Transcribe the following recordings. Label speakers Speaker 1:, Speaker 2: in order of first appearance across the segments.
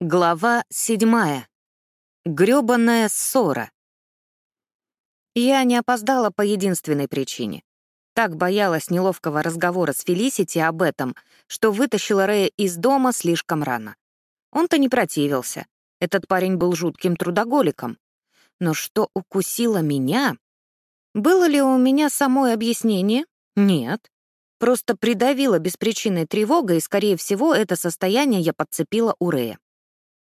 Speaker 1: Глава седьмая. Грёбаная ссора. Я не опоздала по единственной причине. Так боялась неловкого разговора с Фелисити об этом, что вытащила Рэя из дома слишком рано. Он-то не противился. Этот парень был жутким трудоголиком. Но что укусило меня? Было ли у меня самое объяснение? Нет. Просто придавила беспричинной тревога, и, скорее всего, это состояние я подцепила у Рэя.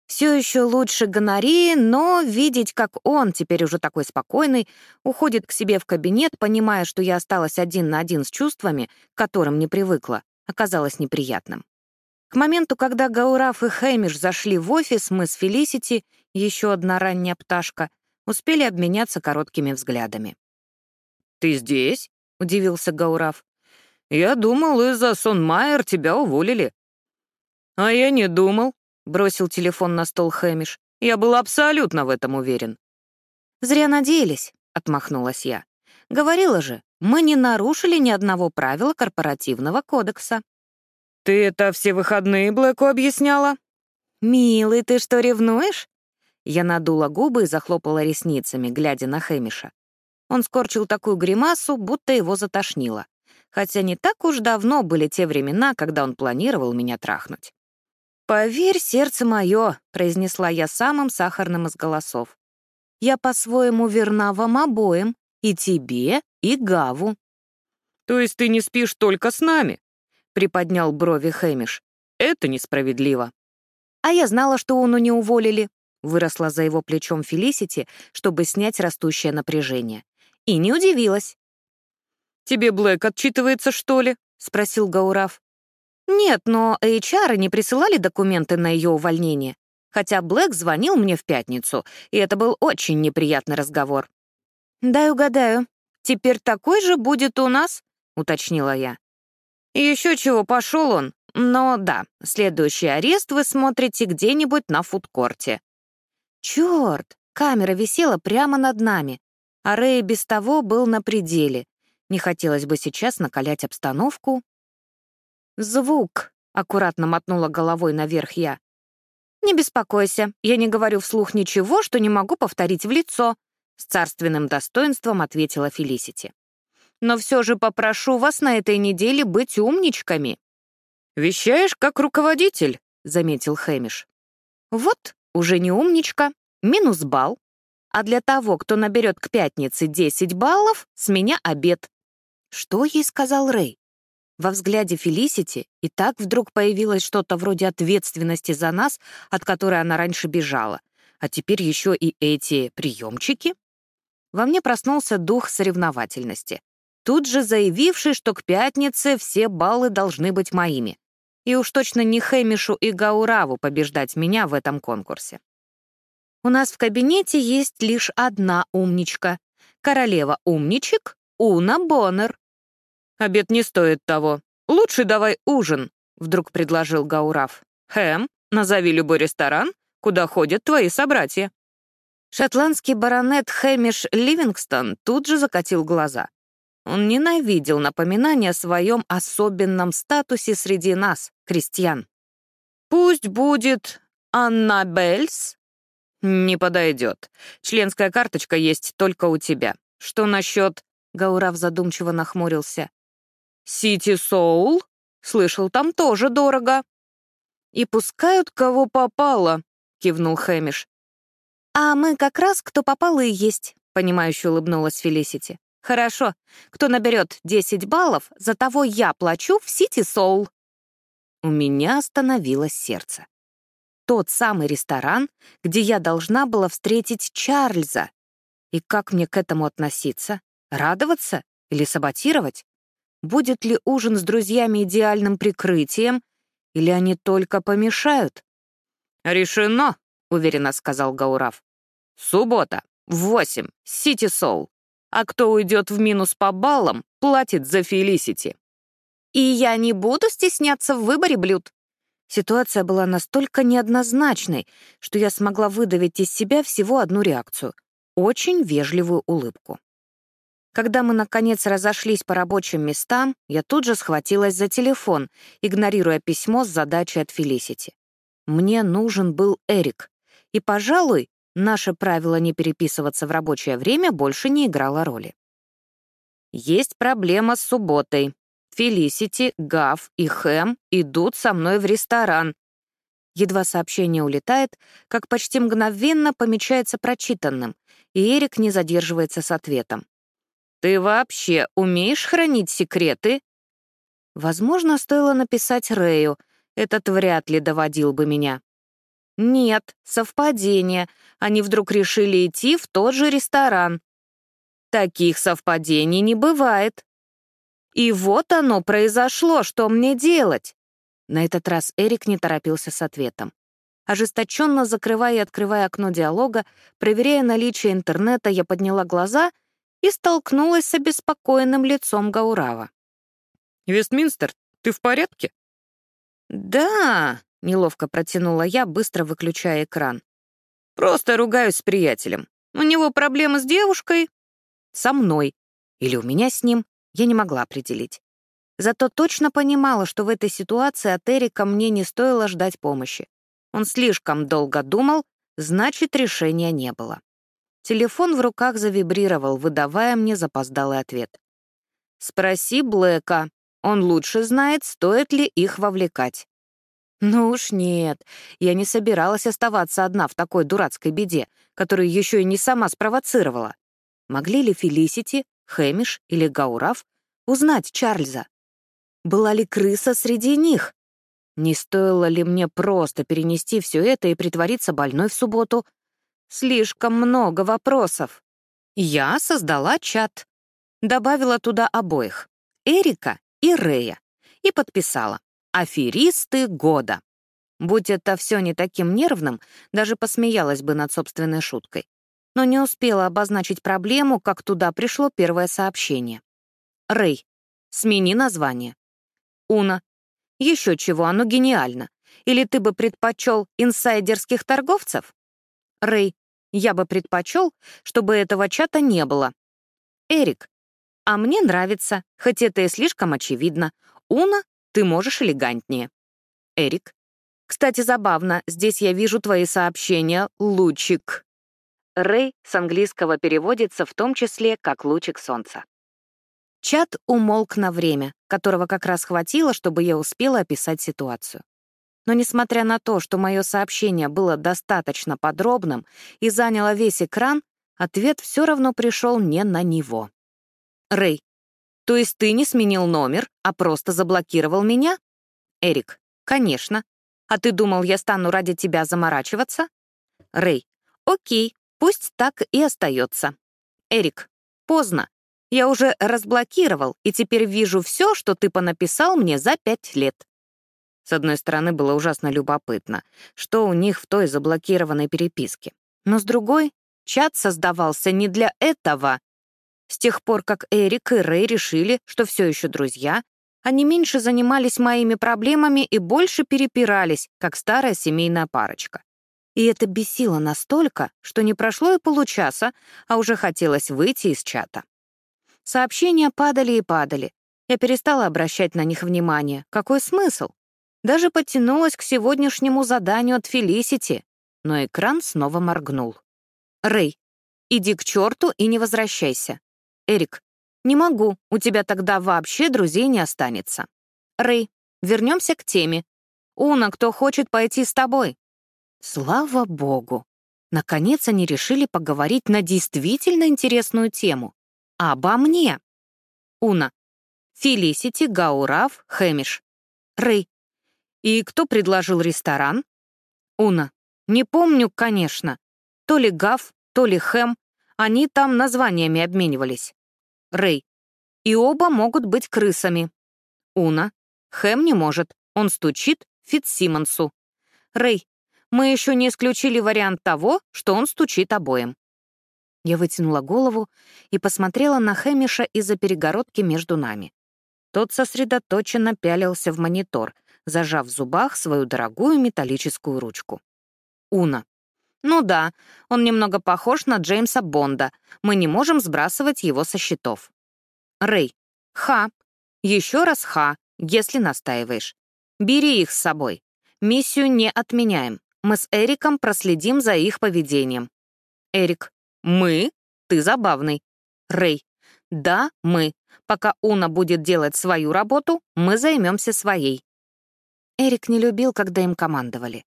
Speaker 1: Все еще лучше гонореи, но видеть, как он, теперь уже такой спокойный, уходит к себе в кабинет, понимая, что я осталась один на один с чувствами, к которым не привыкла, оказалось неприятным. К моменту, когда Гаураф и Хэмиш зашли в офис, мы с Фелисити, еще одна ранняя пташка, успели обменяться короткими взглядами.
Speaker 2: «Ты здесь?»
Speaker 1: — удивился Гаураф.
Speaker 2: «Я думал, из-за Сонмайер тебя уволили».
Speaker 1: «А я не думал», Бросил телефон на стол Хэмиш. Я был абсолютно в этом уверен. «Зря надеялись», — отмахнулась я. «Говорила же, мы не нарушили ни одного правила корпоративного кодекса».
Speaker 2: «Ты это все выходные Блэку объясняла?»
Speaker 1: «Милый, ты что, ревнуешь?» Я надула губы и захлопала ресницами, глядя на Хэмиша. Он скорчил такую гримасу, будто его затошнило. Хотя не так уж давно были те времена, когда он планировал меня трахнуть. «Поверь, сердце мое», — произнесла я самым сахарным из голосов. «Я по-своему верна вам обоим, и тебе, и Гаву».
Speaker 2: «То есть ты не спишь только с нами?»
Speaker 1: — приподнял брови Хэмиш.
Speaker 2: «Это несправедливо».
Speaker 1: «А я знала, что Уну не уволили», — выросла за его плечом Фелисити, чтобы снять растущее напряжение. И не удивилась.
Speaker 2: «Тебе Блэк отчитывается, что ли?»
Speaker 1: — спросил Гаураф. Нет, но HR не присылали документы на ее увольнение. Хотя Блэк звонил мне в пятницу, и это был очень неприятный разговор. «Дай угадаю, теперь такой же будет у нас?» — уточнила я. Еще чего, пошел он. Но да, следующий арест вы смотрите где-нибудь на фудкорте. Черт, камера висела прямо над нами, а Рэй без того был на пределе. Не хотелось бы сейчас накалять обстановку, «Звук», — аккуратно мотнула головой наверх я. «Не беспокойся, я не говорю вслух ничего, что не могу повторить в лицо», — с царственным достоинством ответила Фелисити. «Но все же попрошу вас на этой неделе быть умничками».
Speaker 2: «Вещаешь как руководитель», — заметил Хэмиш.
Speaker 1: «Вот, уже не умничка, минус балл. А для того, кто наберет к пятнице 10 баллов, с меня обед». Что ей сказал Рэй? Во взгляде Фелисити и так вдруг появилось что-то вроде ответственности за нас, от которой она раньше бежала. А теперь еще и эти приемчики? Во мне проснулся дух соревновательности, тут же заявивший, что к пятнице все баллы должны быть моими. И уж точно не Хэмишу и Гаураву побеждать меня в этом конкурсе. У нас в кабинете есть лишь одна умничка. Королева умничек Уна Боннер.
Speaker 2: «Обед не стоит того. Лучше давай ужин», — вдруг предложил Гаураф. «Хэм, назови любой ресторан, куда ходят твои собратья».
Speaker 1: Шотландский баронет Хэмиш Ливингстон тут же закатил глаза. Он ненавидел напоминание о своем особенном статусе среди нас, крестьян.
Speaker 2: «Пусть будет Аннабельс?» «Не подойдет. Членская карточка есть только у тебя. Что насчет...» Гаурав задумчиво нахмурился. Сити Соул? Слышал, там тоже дорого. И пускают кого попало, кивнул Хэмиш.
Speaker 1: А мы как раз кто попало и есть, понимающе улыбнулась Фелисити. Хорошо, кто наберет 10 баллов, за того я плачу в Сити Соул. У меня остановилось сердце. Тот самый ресторан, где я должна была встретить Чарльза. И как мне к этому относиться? Радоваться или саботировать? Будет ли ужин с друзьями идеальным прикрытием, или они только помешают?
Speaker 2: «Решено», — уверенно сказал Гаурав. «Суббота, в восемь, Сити Соул. А кто уйдет в минус по баллам, платит за Фелисити».
Speaker 1: «И я не буду стесняться в выборе блюд». Ситуация была настолько неоднозначной, что я смогла выдавить из себя всего одну реакцию — очень вежливую улыбку. Когда мы, наконец, разошлись по рабочим местам, я тут же схватилась за телефон, игнорируя письмо с задачей от Фелисити. Мне нужен был Эрик. И, пожалуй, наше правило не переписываться в рабочее время больше не играло роли. Есть проблема с субботой. Фелисити, Гав и Хэм идут со мной в ресторан. Едва сообщение улетает, как почти мгновенно помечается прочитанным, и Эрик не задерживается с ответом. «Ты вообще умеешь хранить секреты?» Возможно, стоило написать Рэю, этот вряд ли доводил бы меня. Нет, совпадение. Они вдруг решили идти в тот же ресторан. Таких совпадений не бывает. И вот оно произошло, что мне делать? На этот раз Эрик не торопился с ответом. Ожесточенно закрывая и открывая окно диалога, проверяя наличие интернета, я подняла глаза и столкнулась с обеспокоенным лицом Гаурава.
Speaker 2: «Вестминстер, ты в порядке?»
Speaker 1: «Да», — неловко протянула я, быстро выключая экран.
Speaker 2: «Просто ругаюсь с приятелем. У него проблемы с девушкой?»
Speaker 1: «Со мной. Или у меня с ним. Я не могла определить. Зато точно понимала, что в этой ситуации от Эрика мне не стоило ждать помощи. Он слишком долго думал, значит, решения не было. Телефон в руках завибрировал, выдавая мне запоздалый ответ. «Спроси Блэка», он лучше знает, стоит ли их вовлекать. Ну уж нет, я не собиралась оставаться одна в такой дурацкой беде, которую еще и не сама спровоцировала. Могли ли Фелисити, Хэмиш или Гаурав узнать Чарльза? Была ли крыса среди них? Не стоило ли мне просто перенести все это и притвориться больной в субботу? Слишком много вопросов. Я создала чат. Добавила туда обоих — Эрика и Рея, и подписала «Аферисты года». Будь это все не таким нервным, даже посмеялась бы над собственной шуткой. Но не успела обозначить проблему, как туда пришло первое сообщение. Рэй, смени название. Уна, еще чего, оно гениально. Или ты бы предпочел инсайдерских торговцев? Рэй, я бы предпочел, чтобы этого чата не было. Эрик, а мне нравится, хоть это и слишком очевидно. Уна, ты можешь элегантнее. Эрик. Кстати, забавно, здесь я вижу твои сообщения, лучик. Рэй с английского переводится в том числе как лучик солнца. Чат умолк на время, которого как раз хватило, чтобы я успела описать ситуацию. Но несмотря на то, что мое сообщение было достаточно подробным и заняло весь экран, ответ все равно пришел не на него. Рэй. То есть ты не сменил номер, а просто заблокировал меня? Эрик. Конечно. А ты думал, я стану ради тебя заморачиваться? Рэй. Окей, пусть так и остается. Эрик. Поздно. Я уже разблокировал, и теперь вижу все, что ты понаписал мне за пять лет. С одной стороны, было ужасно любопытно, что у них в той заблокированной переписке. Но с другой, чат создавался не для этого, с тех пор, как Эрик и Рэй решили, что все еще друзья, они меньше занимались моими проблемами и больше перепирались, как старая семейная парочка. И это бесило настолько, что не прошло и получаса, а уже хотелось выйти из чата. Сообщения падали и падали. Я перестала обращать на них внимание. Какой смысл? Даже подтянулась к сегодняшнему заданию от Фелисити, но экран снова моргнул. «Рэй, иди к черту и не возвращайся. Эрик, не могу, у тебя тогда вообще друзей не останется. Рэй, вернемся к теме. Уна, кто хочет пойти с тобой? Слава богу. Наконец они решили поговорить на действительно интересную тему. Обо мне. Уна. Фелисити, Гаурав, Хэмиш. Рэй. И кто предложил ресторан? Уна. Не помню, конечно. То ли Гав, то ли Хэм. Они там названиями обменивались. Рэй. И оба могут быть крысами. Уна. Хэм не может. Он стучит Фитсимонсу. Рэй. Мы еще не исключили вариант того, что он стучит обоим. Я вытянула голову и посмотрела на Хэмиша из-за перегородки между нами. Тот сосредоточенно пялился в монитор, зажав в зубах свою дорогую металлическую ручку. Уна. Ну да, он немного похож на Джеймса Бонда. Мы не можем сбрасывать его со счетов. Рэй. Ха. Еще раз ха, если настаиваешь. Бери их с собой. Миссию не отменяем. Мы с Эриком проследим за их поведением. Эрик. Мы? Ты забавный. Рэй. Да, мы. Пока Уна будет делать свою работу, мы займемся своей. Эрик не любил, когда им командовали.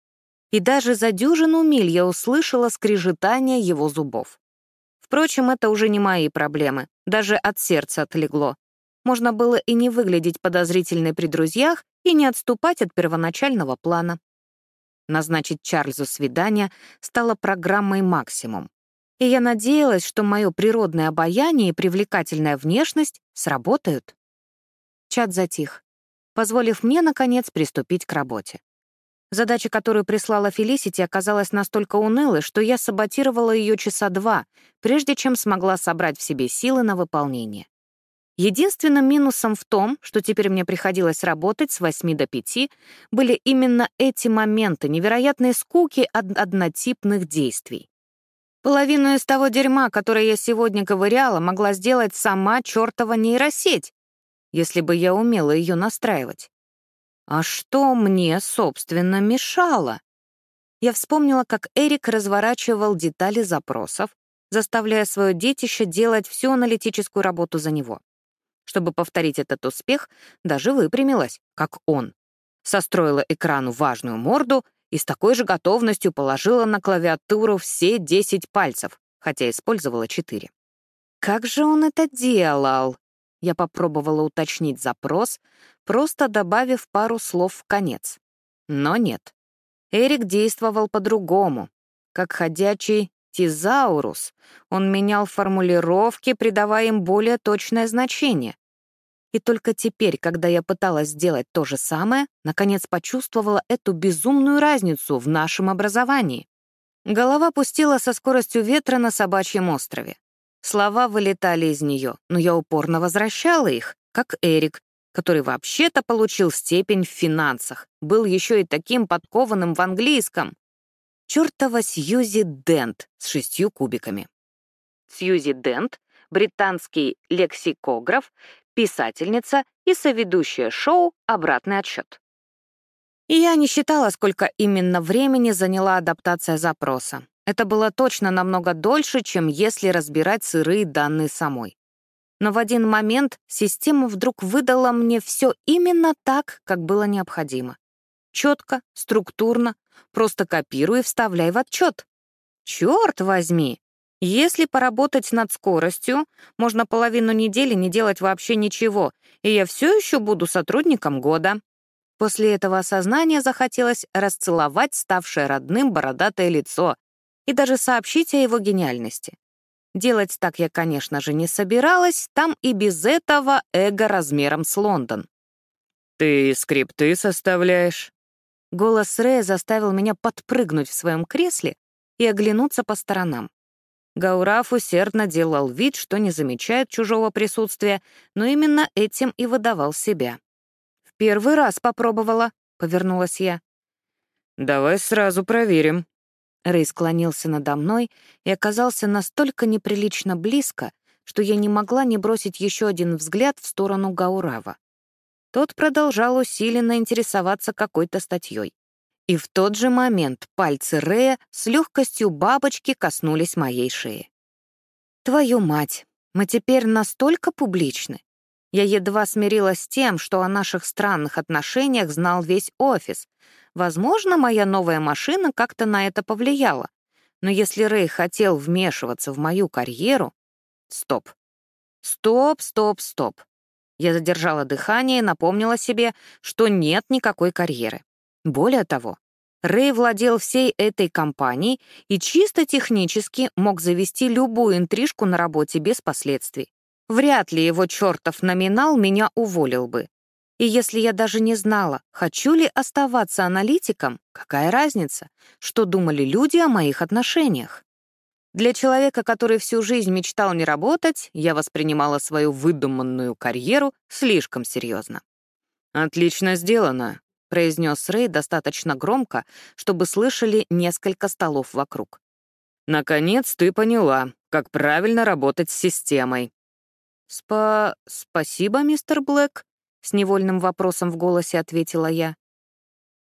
Speaker 1: И даже за дюжину миль я услышала скрежетание его зубов. Впрочем, это уже не мои проблемы. Даже от сердца отлегло. Можно было и не выглядеть подозрительной при друзьях, и не отступать от первоначального плана. Назначить Чарльзу свидание стало программой «Максимум». И я надеялась, что мое природное обаяние и привлекательная внешность сработают. Чат затих, позволив мне, наконец, приступить к работе. Задача, которую прислала Фелисити, оказалась настолько унылой, что я саботировала ее часа два, прежде чем смогла собрать в себе силы на выполнение. Единственным минусом в том, что теперь мне приходилось работать с 8 до 5, были именно эти моменты невероятной скуки от однотипных действий. Половину из того дерьма, которое я сегодня ковыряла, могла сделать сама чертова нейросеть, если бы я умела ее настраивать. А что мне, собственно, мешало? Я вспомнила, как Эрик разворачивал детали запросов, заставляя свое детище делать всю аналитическую работу за него. Чтобы повторить этот успех, даже выпрямилась, как он. Состроила экрану важную морду и с такой же готовностью положила на клавиатуру все 10 пальцев, хотя использовала 4. Как же он это делал? Я попробовала уточнить запрос, просто добавив пару слов в конец. Но нет. Эрик действовал по-другому, как ходячий Тизаурус. Он менял формулировки, придавая им более точное значение. И только теперь, когда я пыталась сделать то же самое, наконец почувствовала эту безумную разницу в нашем образовании. Голова пустила со скоростью ветра на собачьем острове. Слова вылетали из нее, но я упорно возвращала их, как Эрик, который вообще-то получил степень в финансах, был еще и таким подкованным в английском. Чёртова Сьюзи Дент с шестью кубиками. Сьюзи Дент — британский лексикограф, писательница и соведущая шоу «Обратный отсчет». И я не считала, сколько именно времени заняла адаптация запроса. Это было точно намного дольше, чем если разбирать сырые данные самой. Но в один момент система вдруг выдала мне все именно так, как было необходимо. Четко, структурно, просто копируй и вставляй в отчет. Черт возьми! Если поработать над скоростью, можно половину недели не делать вообще ничего, и я все еще буду сотрудником года. После этого осознания захотелось расцеловать ставшее родным бородатое лицо и даже сообщить о его гениальности. Делать так я, конечно же, не собиралась, там и без этого эго размером с Лондон.
Speaker 2: «Ты скрипты составляешь?»
Speaker 1: Голос Рэя заставил меня подпрыгнуть в своем кресле и оглянуться по сторонам. Гаураф усердно делал вид, что не замечает чужого присутствия, но именно этим и выдавал себя. «В первый раз попробовала», — повернулась я.
Speaker 2: «Давай сразу проверим».
Speaker 1: Рэй склонился надо мной и оказался настолько неприлично близко, что я не могла не бросить еще один взгляд в сторону Гаурава. Тот продолжал усиленно интересоваться какой-то статьей. И в тот же момент пальцы Рея с легкостью бабочки коснулись моей шеи. «Твою мать, мы теперь настолько публичны. Я едва смирилась с тем, что о наших странных отношениях знал весь офис. Возможно, моя новая машина как-то на это повлияла. Но если Рэй хотел вмешиваться в мою карьеру... Стоп. Стоп, стоп, стоп. Я задержала дыхание и напомнила себе, что нет никакой карьеры. Более того, Рэй владел всей этой компанией и чисто технически мог завести любую интрижку на работе без последствий. Вряд ли его чертов номинал меня уволил бы. И если я даже не знала, хочу ли оставаться аналитиком, какая разница, что думали люди о моих отношениях? Для человека, который всю жизнь мечтал не работать, я воспринимала свою выдуманную карьеру слишком серьезно.
Speaker 2: «Отлично сделано», — произнес Рэй достаточно громко, чтобы слышали несколько столов вокруг. «Наконец ты поняла, как правильно работать с системой».
Speaker 1: «Спа... спасибо, мистер Блэк», — с невольным вопросом в голосе ответила я.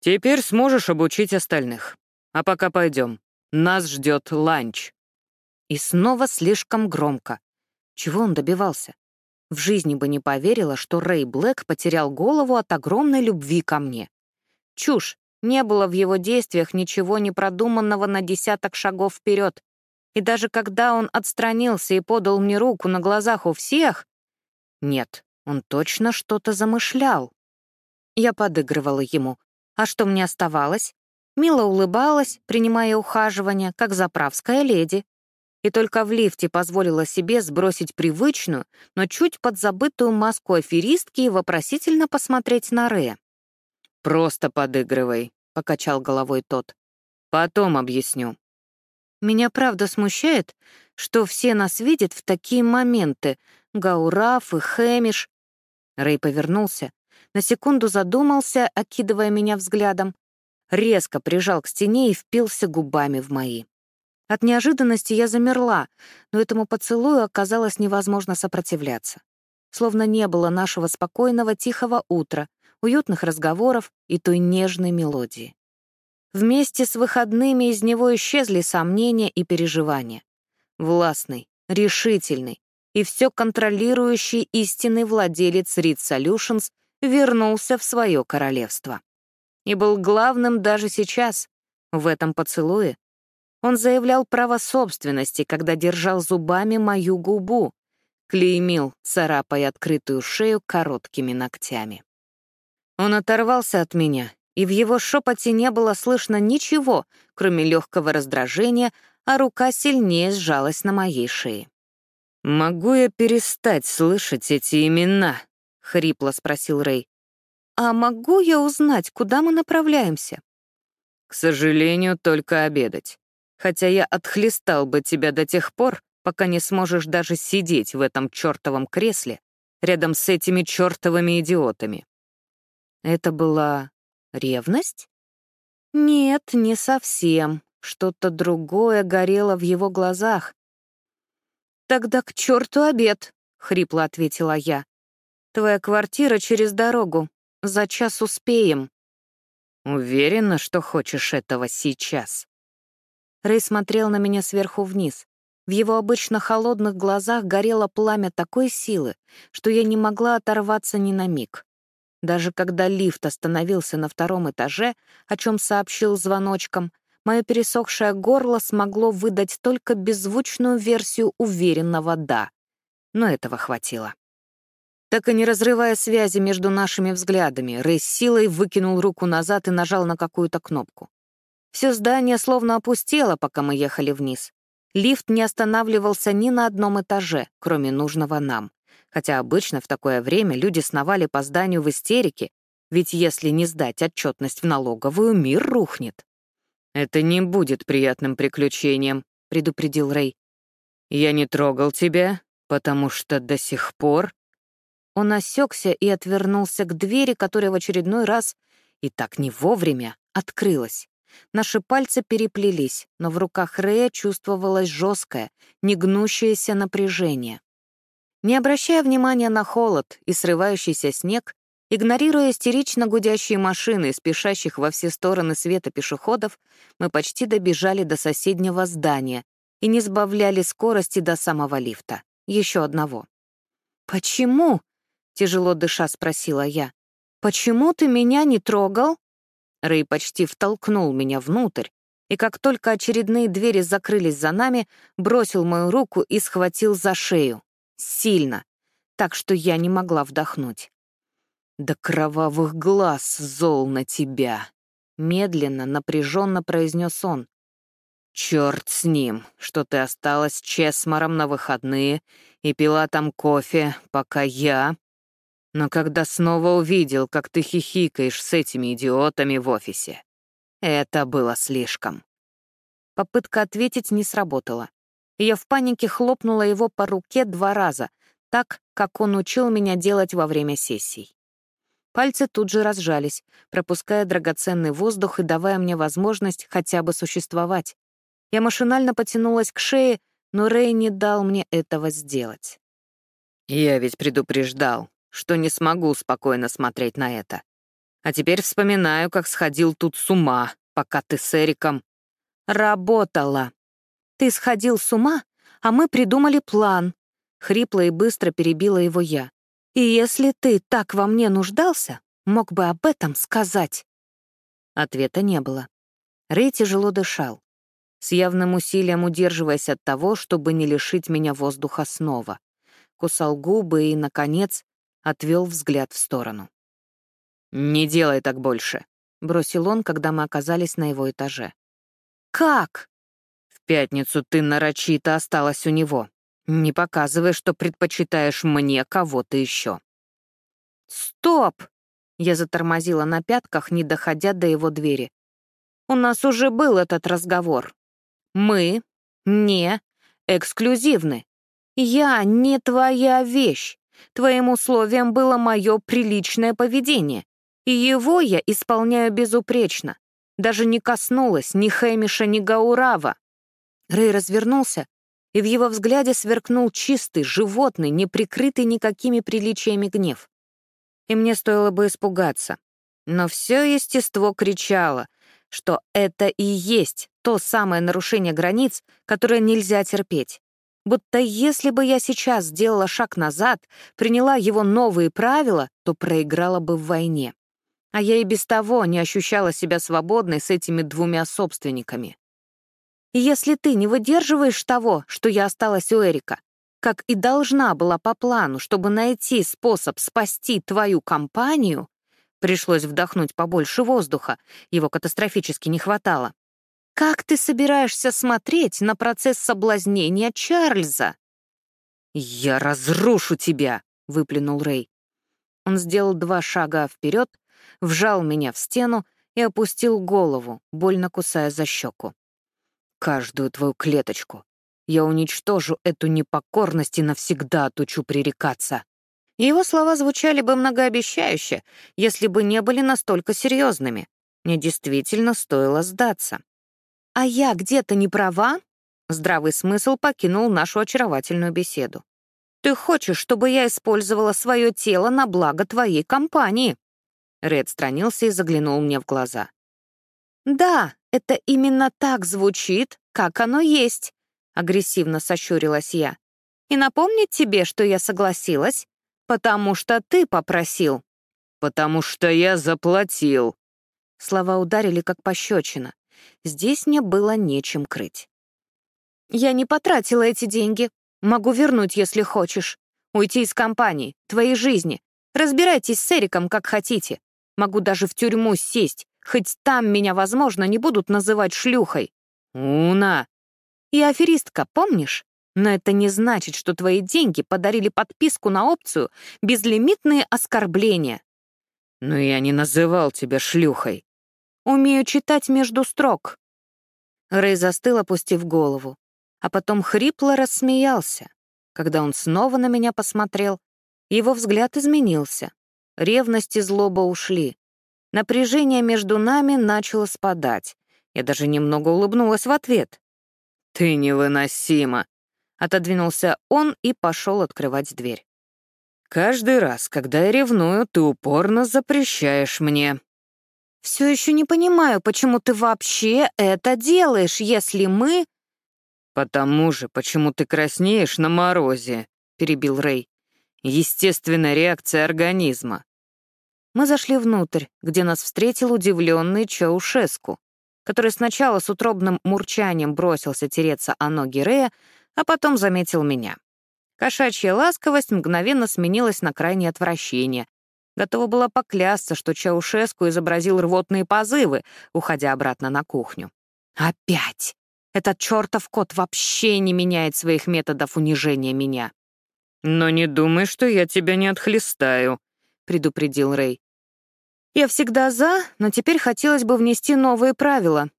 Speaker 2: Теперь сможешь обучить остальных. А пока пойдем. Нас ждет ланч».
Speaker 1: И снова слишком громко. Чего он добивался? В жизни бы не поверила, что Рэй Блэк потерял голову от огромной любви ко мне. Чушь. Не было в его действиях ничего непродуманного на десяток шагов вперед. И даже когда он отстранился и подал мне руку на глазах у всех... Нет, он точно что-то замышлял. Я подыгрывала ему. А что мне оставалось? Мило улыбалась, принимая ухаживание, как заправская леди. И только в лифте позволила себе сбросить привычную, но чуть подзабытую маску аферистки и вопросительно посмотреть на Ре.
Speaker 2: «Просто подыгрывай», — покачал головой тот. «Потом объясню».
Speaker 1: Меня правда смущает, что все нас видят в такие моменты. Гаураф и Хэмиш. Рэй повернулся, на секунду задумался, окидывая меня взглядом, резко прижал к стене и впился губами в мои. От неожиданности я замерла, но этому поцелую оказалось невозможно сопротивляться. Словно не было нашего спокойного, тихого утра, уютных разговоров и той нежной мелодии. Вместе с выходными из него исчезли сомнения и переживания. Властный, решительный и все контролирующий истинный владелец Reed Solutions вернулся в свое королевство и был главным даже сейчас, в этом поцелуе. Он заявлял право собственности, когда держал зубами мою губу, клеймил, царапая открытую шею короткими ногтями. Он оторвался от меня, и в его шепоте не было слышно ничего, кроме легкого раздражения, а рука сильнее сжалась на моей шее.
Speaker 2: «Могу я перестать слышать эти имена?» — хрипло спросил Рэй.
Speaker 1: «А могу я узнать, куда мы направляемся?»
Speaker 2: «К сожалению, только обедать. Хотя я отхлестал бы тебя до тех пор, пока не сможешь даже сидеть в этом чертовом кресле рядом с этими чертовыми идиотами».
Speaker 1: Это была ревность? Нет, не совсем. Что-то другое горело в его глазах. «Тогда к черту обед», — хрипло ответила я. «Твоя квартира через дорогу. За час успеем».
Speaker 2: «Уверена, что хочешь этого сейчас?»
Speaker 1: Рэй смотрел на меня сверху вниз. В его обычно холодных глазах горело пламя такой силы, что я не могла оторваться ни на миг. Даже когда лифт остановился на втором этаже, о чем сообщил звоночком, мое пересохшее горло смогло выдать только беззвучную версию уверенного «да». Но этого хватило. Так и не разрывая связи между нашими взглядами, Рэй с силой выкинул руку назад и нажал на какую-то кнопку. Все здание словно опустело, пока мы ехали вниз. Лифт не останавливался ни на одном этаже, кроме нужного нам. Хотя обычно в такое время люди сновали по зданию в истерике, ведь если не сдать отчетность в налоговую, мир рухнет.
Speaker 2: «Это не будет приятным приключением», — предупредил Рэй. «Я не трогал тебя, потому что до сих пор
Speaker 1: он осекся и отвернулся к двери, которая в очередной раз, и так не вовремя, открылась. Наши пальцы переплелись, но в руках Рэя чувствовалось жесткое, негнущееся напряжение. Не обращая внимания на холод и срывающийся снег, игнорируя истерично гудящие машины, спешащих во все стороны света пешеходов, мы почти добежали до соседнего здания и не сбавляли скорости до самого лифта. Еще одного. «Почему?» Тяжело дыша спросила я. «Почему ты меня не трогал?» Рэй почти втолкнул меня внутрь, и как только очередные двери закрылись за нами, бросил мою руку и схватил за шею. Сильно, так что я не могла вдохнуть.
Speaker 2: «Да кровавых глаз зол на тебя!»
Speaker 1: Медленно, напряженно произнес он.
Speaker 2: «Черт с ним, что ты осталась чесмором на выходные и пила там кофе, пока я...» Но когда снова увидел, как ты хихикаешь с этими идиотами в офисе, это было слишком.
Speaker 1: Попытка ответить не сработала. Я в панике хлопнула его по руке два раза, так, как он учил меня делать во время сессий. Пальцы тут же разжались, пропуская драгоценный воздух и давая мне возможность хотя бы существовать. Я машинально потянулась к шее, но Рэй не дал мне этого сделать.
Speaker 2: «Я ведь предупреждал», что не смогу спокойно смотреть на это. А теперь вспоминаю, как сходил тут с ума, пока ты с Эриком...»
Speaker 1: «Работала. Ты сходил с ума, а мы придумали план». Хрипло и быстро перебила его я. «И если ты так во мне нуждался, мог бы об этом сказать». Ответа не было. Рэй тяжело дышал, с явным усилием удерживаясь от того, чтобы не лишить меня воздуха снова. Кусал губы и, наконец, отвел взгляд в сторону.
Speaker 2: «Не делай так больше», —
Speaker 1: бросил он, когда мы оказались на его этаже. «Как?»
Speaker 2: «В пятницу ты нарочито осталась у него. Не показывай, что предпочитаешь мне кого-то еще».
Speaker 1: «Стоп!» — я затормозила на пятках, не доходя до его двери. «У нас уже был этот разговор. Мы не эксклюзивны. Я не твоя вещь. Твоим условием было мое приличное поведение. И его я исполняю безупречно. Даже не коснулась ни Хэмиша, ни Гаурава. Рэй развернулся, и в его взгляде сверкнул чистый, животный, не прикрытый никакими приличиями гнев. И мне стоило бы испугаться. Но все естество кричало, что это и есть то самое нарушение границ, которое нельзя терпеть. Будто если бы я сейчас сделала шаг назад, приняла его новые правила, то проиграла бы в войне а я и без того не ощущала себя свободной с этими двумя собственниками. Если ты не выдерживаешь того, что я осталась у Эрика, как и должна была по плану, чтобы найти способ спасти твою компанию, пришлось вдохнуть побольше воздуха, его катастрофически не хватало. Как ты собираешься смотреть на процесс соблазнения Чарльза?
Speaker 2: «Я разрушу тебя!» — выплюнул Рэй.
Speaker 1: Он сделал два шага вперед, вжал меня в стену и опустил голову, больно кусая за щеку.
Speaker 2: «Каждую твою клеточку. Я уничтожу эту непокорность и навсегда отучу пререкаться».
Speaker 1: Его слова звучали бы многообещающе, если бы не были настолько серьезными. Мне действительно стоило сдаться. «А я где-то не права?» Здравый смысл покинул нашу очаровательную беседу. «Ты хочешь, чтобы я использовала свое тело на благо твоей компании?» Рэй отстранился и заглянул мне в глаза. «Да, это именно так звучит, как оно есть», — агрессивно сощурилась я. «И напомнить тебе, что я согласилась, потому что ты попросил».
Speaker 2: «Потому что я заплатил».
Speaker 1: Слова ударили как пощечина. Здесь мне было нечем крыть. «Я не потратила эти деньги. Могу вернуть, если хочешь. Уйти из компании, твоей жизни. Разбирайтесь с Эриком, как хотите. Могу даже в тюрьму сесть, хоть там меня, возможно, не будут называть шлюхой.
Speaker 2: Уна!
Speaker 1: И аферистка, помнишь? Но это не значит, что твои деньги подарили подписку на опцию «Безлимитные оскорбления».
Speaker 2: Но я не называл тебя шлюхой.
Speaker 1: Умею читать между строк. Рэй застыл, опустив голову, а потом хрипло рассмеялся. Когда он снова на меня посмотрел, его взгляд изменился. Ревность и злоба ушли. Напряжение между нами начало спадать. Я даже немного улыбнулась в ответ.
Speaker 2: «Ты невыносима!»
Speaker 1: Отодвинулся он и пошел открывать дверь.
Speaker 2: «Каждый раз, когда я ревную, ты упорно запрещаешь мне».
Speaker 1: «Все еще не понимаю, почему ты вообще это делаешь, если мы...»
Speaker 2: «Потому же, почему ты краснеешь на морозе», — перебил Рэй. Естественная реакция организма.
Speaker 1: Мы зашли внутрь, где нас встретил удивленный Чаушеску, который сначала с утробным мурчанием бросился тереться о ноги Рея, а потом заметил меня. Кошачья ласковость мгновенно сменилась на крайнее отвращение. Готова была поклясться, что Чаушеску изобразил рвотные позывы, уходя обратно на кухню. Опять! Этот чертов кот вообще не меняет своих методов унижения меня.
Speaker 2: «Но не думай, что я тебя не отхлестаю», — предупредил Рэй.
Speaker 1: «Я всегда за, но теперь хотелось бы внести новые правила».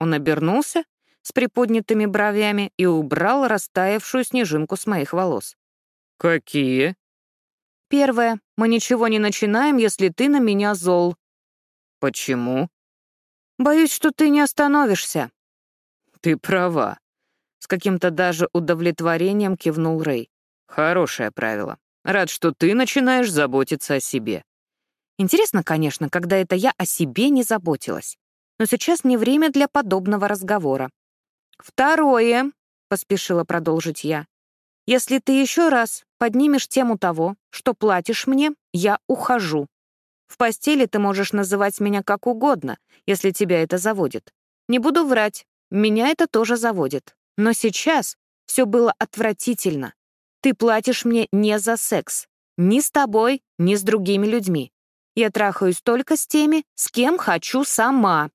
Speaker 1: Он обернулся с приподнятыми бровями и убрал растаявшую снежинку с моих волос.
Speaker 2: «Какие?»
Speaker 1: «Первое. Мы ничего не начинаем, если ты на меня зол».
Speaker 2: «Почему?»
Speaker 1: «Боюсь, что ты не остановишься».
Speaker 2: «Ты права», — с каким-то даже удовлетворением кивнул Рэй. Хорошее правило. Рад, что ты начинаешь заботиться о себе.
Speaker 1: Интересно, конечно, когда это я о себе не заботилась. Но сейчас не время для подобного разговора. «Второе», — поспешила продолжить я, «если ты еще раз поднимешь тему того, что платишь мне, я ухожу. В постели ты можешь называть меня как угодно, если тебя это заводит. Не буду врать, меня это тоже заводит. Но сейчас все было отвратительно. Ты платишь мне не за секс. Ни с тобой, ни с другими людьми. Я трахаюсь только с теми, с кем хочу сама.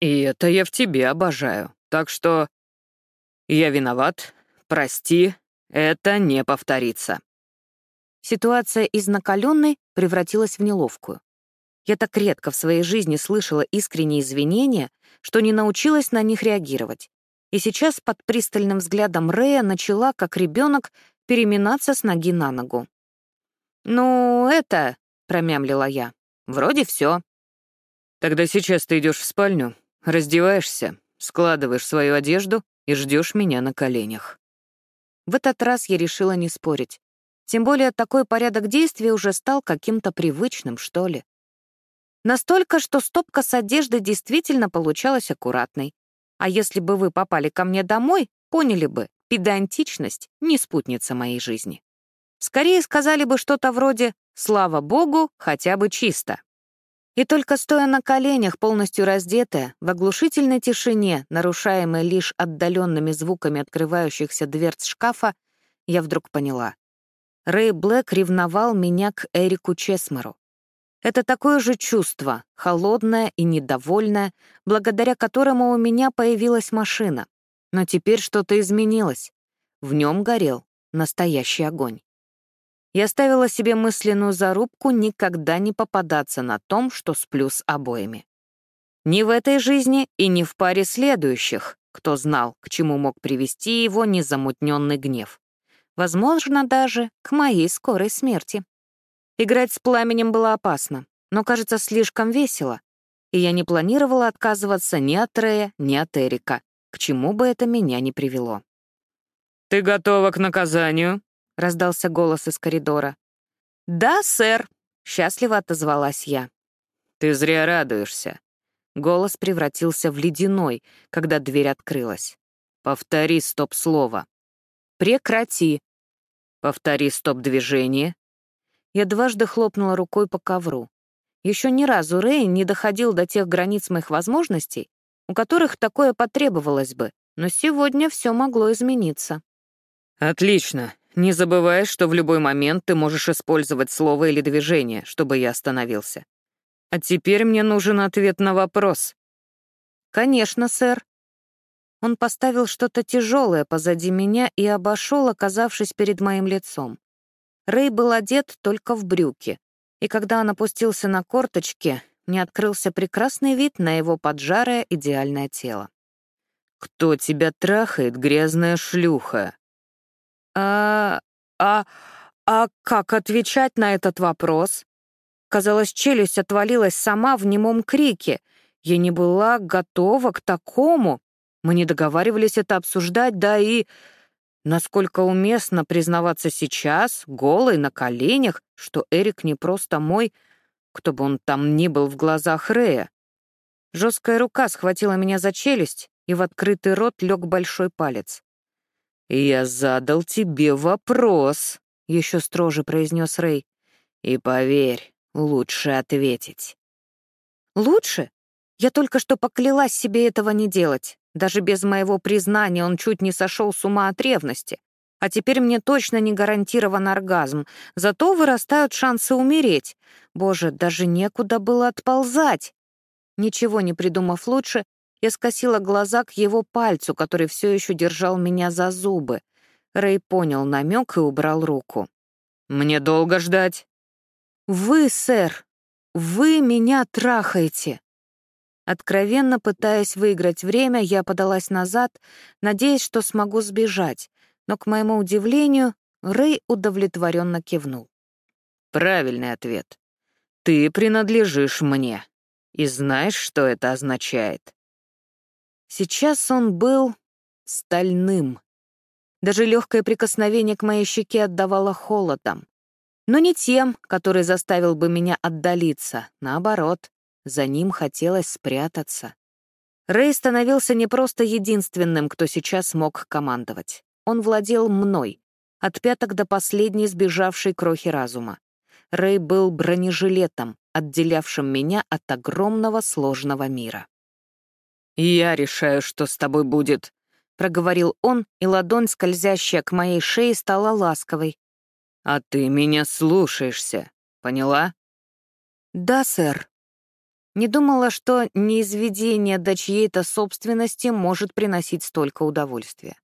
Speaker 2: И это я в тебе обожаю. Так что я виноват. Прости, это не повторится.
Speaker 1: Ситуация из накаленной превратилась в неловкую. Я так редко в своей жизни слышала искренние извинения, что не научилась на них реагировать. И сейчас под пристальным взглядом Рэя начала, как ребенок, переминаться с ноги на ногу. «Ну, это...» — промямлила я. «Вроде все.
Speaker 2: «Тогда сейчас ты идешь в спальню, раздеваешься, складываешь свою одежду и ждешь меня на коленях».
Speaker 1: В этот раз я решила не спорить. Тем более такой порядок действий уже стал каким-то привычным, что ли. Настолько, что стопка с одеждой действительно получалась аккуратной. А если бы вы попали ко мне домой, поняли бы, педантичность — не спутница моей жизни. Скорее сказали бы что-то вроде «Слава Богу, хотя бы чисто». И только стоя на коленях, полностью раздетая, в оглушительной тишине, нарушаемой лишь отдаленными звуками открывающихся дверц шкафа, я вдруг поняла. Рэй Блэк ревновал меня к Эрику Чесмеру. Это такое же чувство, холодное и недовольное, благодаря которому у меня появилась машина. Но теперь что-то изменилось. В нем горел настоящий огонь. Я ставила себе мысленную зарубку никогда не попадаться на том, что сплю с обоими. Ни в этой жизни и ни в паре следующих, кто знал, к чему мог привести его незамутненный гнев. Возможно, даже к моей скорой смерти. Играть с пламенем было опасно, но, кажется, слишком весело, и я не планировала отказываться ни от Рея, ни от Эрика, к чему бы это меня не привело.
Speaker 2: «Ты готова к наказанию?» — раздался голос из коридора.
Speaker 1: «Да, сэр», — счастливо отозвалась я.
Speaker 2: «Ты зря радуешься».
Speaker 1: Голос превратился в ледяной, когда дверь открылась.
Speaker 2: «Повтори стоп-слово».
Speaker 1: «Прекрати».
Speaker 2: «Повтори стоп-движение».
Speaker 1: Я дважды хлопнула рукой по ковру. Еще ни разу Рэй не доходил до тех границ моих возможностей, у которых такое потребовалось бы, но сегодня все могло измениться.
Speaker 2: «Отлично. Не забывай, что в любой момент ты можешь использовать слово или движение, чтобы я остановился. А теперь мне нужен ответ на вопрос».
Speaker 1: «Конечно, сэр». Он поставил что-то тяжелое позади меня и обошел, оказавшись перед моим лицом. Рэй был одет только в брюки, и когда он опустился на корточки, мне открылся прекрасный вид на его поджарое идеальное тело.
Speaker 2: «Кто тебя трахает, грязная шлюха?»
Speaker 1: «А... а... а как отвечать на этот вопрос?» Казалось, челюсть отвалилась сама в немом крике. Я не была готова к такому. Мы не договаривались это обсуждать, да и... Насколько уместно признаваться сейчас, голой, на коленях, что Эрик не просто мой, кто бы он там ни был в глазах Рея. Жесткая рука схватила меня за челюсть, и в открытый рот лег большой палец.
Speaker 2: «Я задал тебе вопрос», — еще строже произнес Рэй. «И поверь, лучше ответить».
Speaker 1: «Лучше? Я только что поклялась себе этого не делать. Даже без моего признания он чуть не сошел с ума от ревности. А теперь мне точно не гарантирован оргазм, зато вырастают шансы умереть. Боже, даже некуда было отползать. Ничего не придумав лучше, я скосила глаза к его пальцу, который все еще держал меня за зубы. Рэй понял намек и убрал руку.
Speaker 2: «Мне долго ждать?»
Speaker 1: «Вы, сэр, вы меня трахаете!» Откровенно пытаясь выиграть время, я подалась назад, надеясь, что смогу сбежать, но, к моему удивлению, Рэй удовлетворенно кивнул.
Speaker 2: «Правильный ответ. Ты принадлежишь мне. И знаешь, что это означает?»
Speaker 1: Сейчас он был стальным. Даже легкое прикосновение к моей щеке отдавало холодом. Но не тем, который заставил бы меня отдалиться. Наоборот, за ним хотелось спрятаться. Рэй становился не просто единственным, кто сейчас мог командовать. Он владел мной, от пяток до последней сбежавшей крохи разума. Рэй был бронежилетом, отделявшим меня от огромного сложного мира.
Speaker 2: «Я решаю, что с тобой будет», — проговорил он, и ладонь, скользящая к моей шее, стала ласковой. «А ты меня слушаешься, поняла?»
Speaker 1: «Да, сэр». Не думала, что неизведение до чьей-то собственности может приносить столько удовольствия.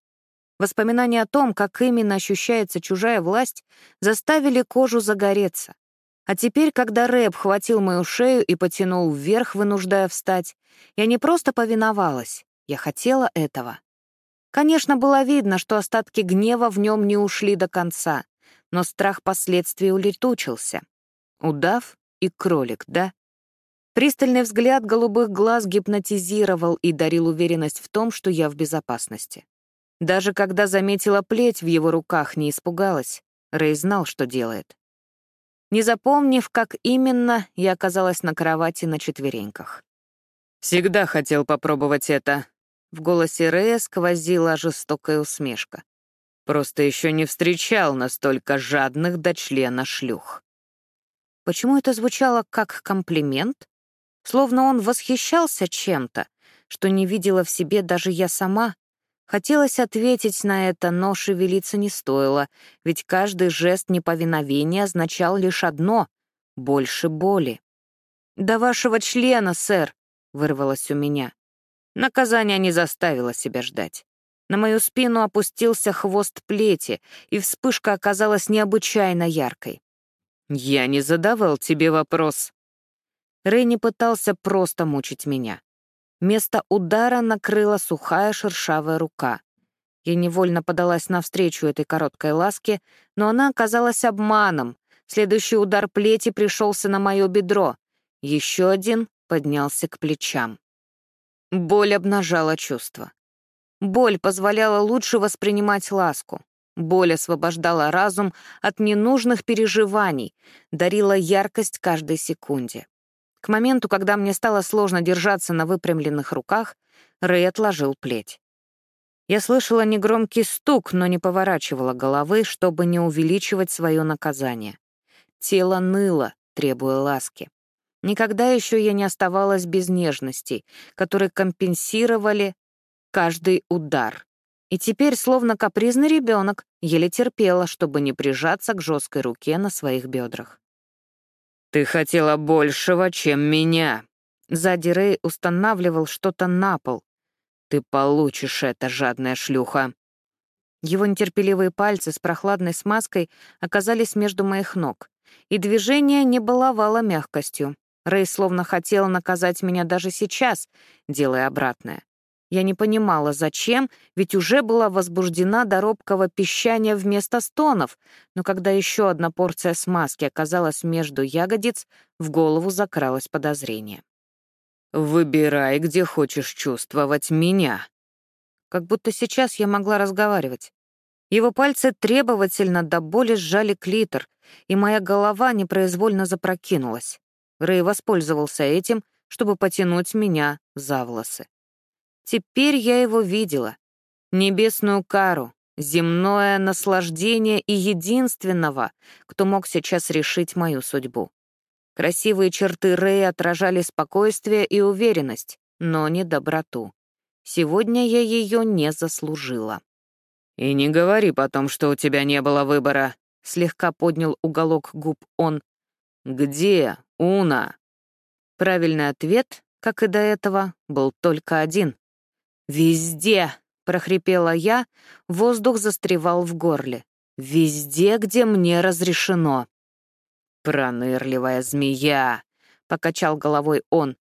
Speaker 1: Воспоминания о том, как именно ощущается чужая власть, заставили кожу загореться. А теперь, когда Рэб хватил мою шею и потянул вверх, вынуждая встать, я не просто повиновалась, я хотела этого. Конечно, было видно, что остатки гнева в нем не ушли до конца, но страх последствий улетучился. Удав и кролик, да? Пристальный взгляд голубых глаз гипнотизировал и дарил уверенность в том, что я в безопасности. Даже когда заметила плеть в его руках, не испугалась. Рэй знал, что делает. Не запомнив, как именно, я оказалась на кровати на четвереньках.
Speaker 2: «Всегда хотел попробовать это». В голосе Рэя сквозила жестокая усмешка. «Просто еще не встречал настолько жадных до члена шлюх».
Speaker 1: Почему это звучало как комплимент? Словно он восхищался чем-то, что не видела в себе даже я сама, Хотелось ответить на это, но шевелиться не стоило, ведь каждый жест неповиновения означал лишь одно — больше боли. «До вашего члена, сэр!» — вырвалось у меня. Наказание не заставило себя ждать. На мою спину опустился хвост плети, и вспышка оказалась необычайно яркой.
Speaker 2: «Я не задавал тебе вопрос».
Speaker 1: Рэй пытался просто мучить меня. Место удара накрыла сухая шершавая рука. Я невольно подалась навстречу этой короткой ласке, но она оказалась обманом. Следующий удар плети пришелся на мое бедро. Еще один поднялся к плечам. Боль обнажала чувства. Боль позволяла лучше воспринимать ласку. Боль освобождала разум от ненужных переживаний, дарила яркость каждой секунде. К моменту, когда мне стало сложно держаться на выпрямленных руках, Рэй отложил плеть. Я слышала негромкий стук, но не поворачивала головы, чтобы не увеличивать свое наказание. Тело ныло, требуя ласки. Никогда еще я не оставалась без нежностей, которые компенсировали каждый удар. И теперь, словно капризный ребенок, еле терпела, чтобы не прижаться к жесткой руке на своих бедрах.
Speaker 2: «Ты хотела большего, чем меня».
Speaker 1: Сзади Рэй устанавливал что-то на пол.
Speaker 2: «Ты получишь это, жадная шлюха».
Speaker 1: Его нетерпеливые пальцы с прохладной смазкой оказались между моих ног, и движение не баловало мягкостью. Рэй словно хотел наказать меня даже сейчас, делая обратное. Я не понимала, зачем, ведь уже была возбуждена до робкого пищания вместо стонов, но когда еще одна порция смазки оказалась между ягодиц, в голову закралось подозрение.
Speaker 2: «Выбирай, где хочешь чувствовать меня».
Speaker 1: Как будто сейчас я могла разговаривать. Его пальцы требовательно до боли сжали клитор, и моя голова непроизвольно запрокинулась. Рэй воспользовался этим, чтобы потянуть меня за волосы. Теперь я его видела. Небесную кару, земное наслаждение и единственного, кто мог сейчас решить мою судьбу. Красивые черты Рэя отражали спокойствие и уверенность, но не доброту. Сегодня я ее не заслужила.
Speaker 2: «И не говори потом, что у тебя не было выбора», — слегка поднял уголок губ он. «Где Уна?» Правильный ответ, как и до этого, был только один. «Везде!» — прохрипела я, воздух застревал в горле. «Везде, где мне разрешено!» «Пронырливая змея!» — покачал головой он.